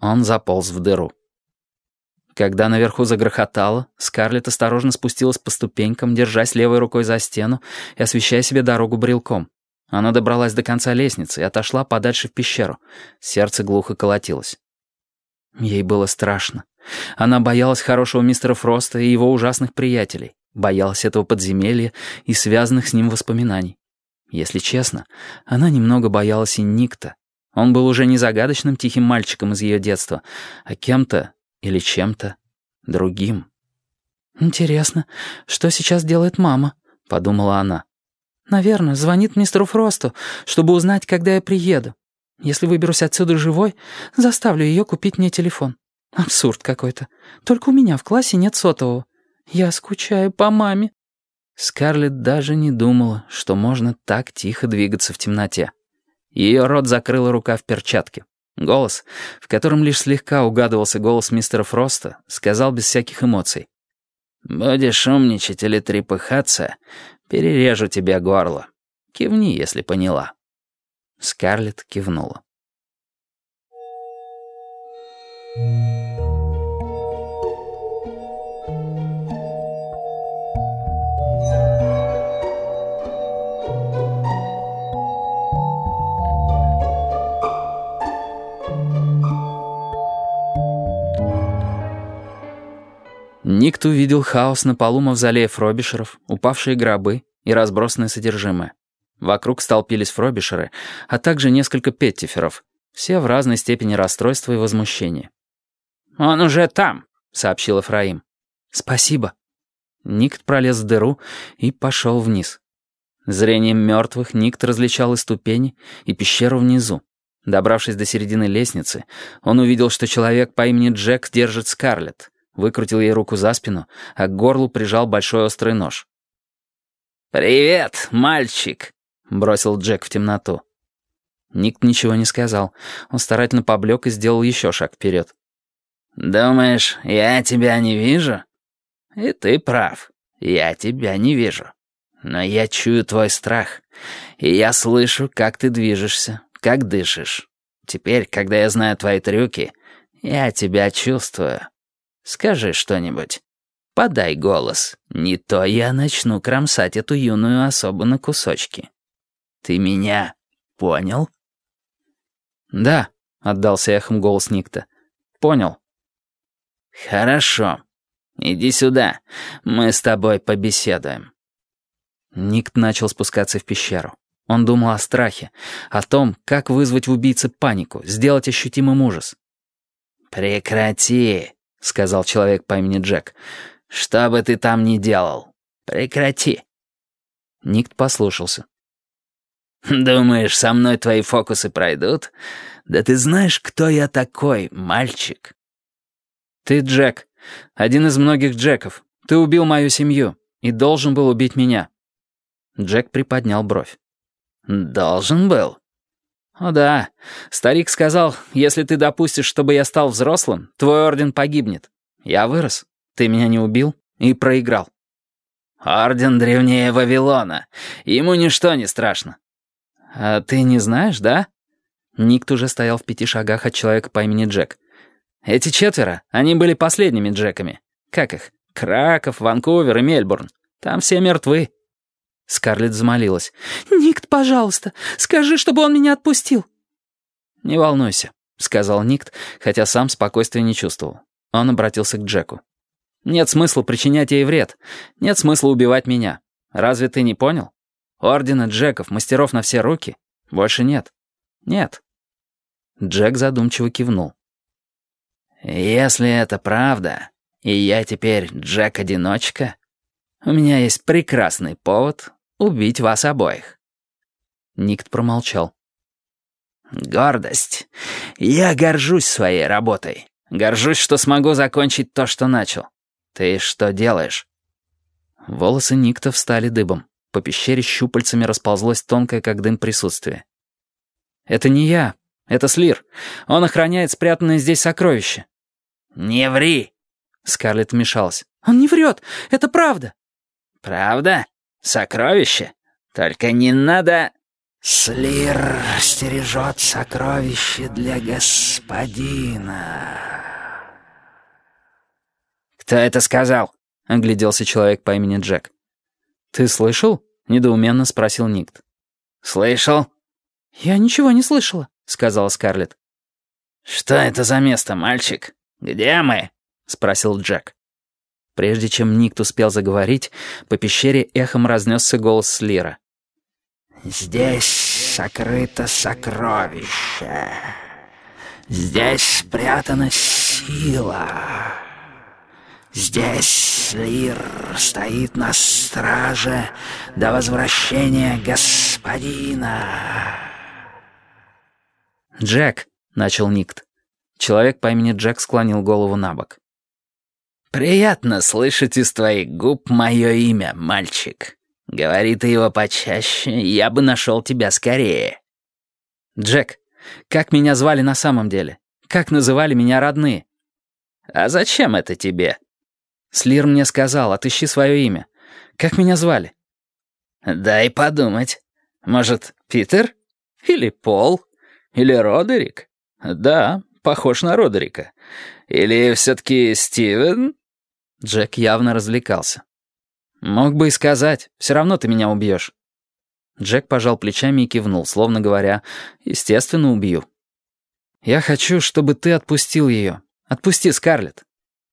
Он заполз в дыру. Когда наверху загрохотало, Скарлетт осторожно спустилась по ступенькам, держась левой рукой за стену и освещая себе дорогу брелком. Она добралась до конца лестницы и отошла подальше в пещеру. Сердце глухо колотилось. Ей было страшно. Она боялась хорошего мистера Фроста и его ужасных приятелей. Боялась этого подземелья и связанных с ним воспоминаний. Если честно, она немного боялась и Никта. Он был уже не загадочным тихим мальчиком из ее детства, а кем-то или чем-то другим. «Интересно, что сейчас делает мама?» — подумала она. «Наверное, звонит мистеру Фросту, чтобы узнать, когда я приеду. Если выберусь отсюда живой, заставлю ее купить мне телефон. Абсурд какой-то. Только у меня в классе нет сотового. Я скучаю по маме». Скарлетт даже не думала, что можно так тихо двигаться в темноте. Ее рот закрыла рука в перчатке. Голос, в котором лишь слегка угадывался голос мистера Фроста, сказал без всяких эмоций. «Будешь умничать или трепыхаться, перережу тебе горло. Кивни, если поняла». Скарлетт кивнула. Никто увидел хаос на полу мавзолея Фробишеров, упавшие гробы и разбросанное содержимое. Вокруг столпились Фробишеры, а также несколько петтиферов, все в разной степени расстройства и возмущения. «Он уже там», — сообщил Эфраим. «Спасибо». Никт пролез в дыру и пошел вниз. Зрением мертвых Никт различал и ступени, и пещеру внизу. Добравшись до середины лестницы, он увидел, что человек по имени Джек держит Скарлетт выкрутил ей руку за спину, а к горлу прижал большой острый нож. «Привет, мальчик!» — бросил Джек в темноту. Ник ничего не сказал. Он старательно поблек и сделал еще шаг вперед. «Думаешь, я тебя не вижу?» «И ты прав. Я тебя не вижу. Но я чую твой страх. И я слышу, как ты движешься, как дышишь. Теперь, когда я знаю твои трюки, я тебя чувствую». Скажи что-нибудь. Подай голос. Не то я начну кромсать эту юную особу на кусочки. Ты меня понял?» «Да», — отдался эхом голос Никта. «Понял». «Хорошо. Иди сюда. Мы с тобой побеседуем». Никт начал спускаться в пещеру. Он думал о страхе, о том, как вызвать в убийце панику, сделать ощутимым ужас. «Прекрати!» — сказал человек по имени Джек. «Что бы ты там ни делал, прекрати». Никт послушался. «Думаешь, со мной твои фокусы пройдут? Да ты знаешь, кто я такой, мальчик?» «Ты Джек. Один из многих Джеков. Ты убил мою семью и должен был убить меня». Джек приподнял бровь. «Должен был?» «О да. Старик сказал, если ты допустишь, чтобы я стал взрослым, твой орден погибнет. Я вырос. Ты меня не убил и проиграл». «Орден древнее Вавилона. Ему ничто не страшно». «А ты не знаешь, да?» Никт уже стоял в пяти шагах от человека по имени Джек. «Эти четверо, они были последними Джеками. Как их? Краков, Ванкувер и Мельбурн. Там все мертвы. Скарлетт замолилась. «Никт, пожалуйста, скажи, чтобы он меня отпустил». «Не волнуйся», — сказал Никт, хотя сам спокойствия не чувствовал. Он обратился к Джеку. «Нет смысла причинять ей вред. Нет смысла убивать меня. Разве ты не понял? Ордена Джеков, мастеров на все руки, больше нет. Нет». Джек задумчиво кивнул. «Если это правда, и я теперь Джек-одиночка, у меня есть прекрасный повод убить вас обоих». Никт промолчал. «Гордость. Я горжусь своей работой. Горжусь, что смогу закончить то, что начал. Ты что делаешь?» Волосы Никта встали дыбом. По пещере щупальцами расползлось тонкое, как дым, присутствие. «Это не я. Это Слир. Он охраняет спрятанное здесь сокровище». «Не ври!» Скарлетт вмешалась. «Он не врет. Это правда». «Правда?» Сокровище? Только не надо...» Слир стережет сокровище для господина. «Кто это сказал?» — огляделся человек по имени Джек. «Ты слышал?» — недоуменно спросил Никт. «Слышал?» «Я ничего не слышала», — сказала Скарлетт. «Что это за место, мальчик? Где мы?» — спросил Джек. Прежде чем Никт успел заговорить, по пещере эхом разнесся голос Слира. «Здесь сокрыто сокровище. Здесь спрятана сила. Здесь Слир стоит на страже до возвращения господина». «Джек», — начал Никт. Человек по имени Джек склонил голову на бок. «Приятно слышать из твоих губ мое имя, мальчик. Говори ты его почаще, я бы нашел тебя скорее». «Джек, как меня звали на самом деле? Как называли меня родные?» «А зачем это тебе?» Слир мне сказал, отыщи свое имя. Как меня звали?» «Дай подумать. Может, Питер? Или Пол? Или Родерик? Да, похож на Родерика. Или все-таки Стивен?» Джек явно развлекался. «Мог бы и сказать, все равно ты меня убьешь». Джек пожал плечами и кивнул, словно говоря, «Естественно, убью». «Я хочу, чтобы ты отпустил ее. Отпусти, Скарлетт.